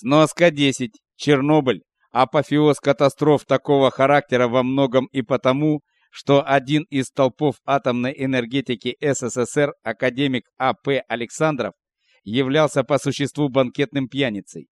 Сноска 10. Чернобыль. Апофеоз катастроф такого характера во многом и потому, что один из столпов атомной энергетики СССР, академик А.П. Александров, являлся по существу банкетным пьяницей.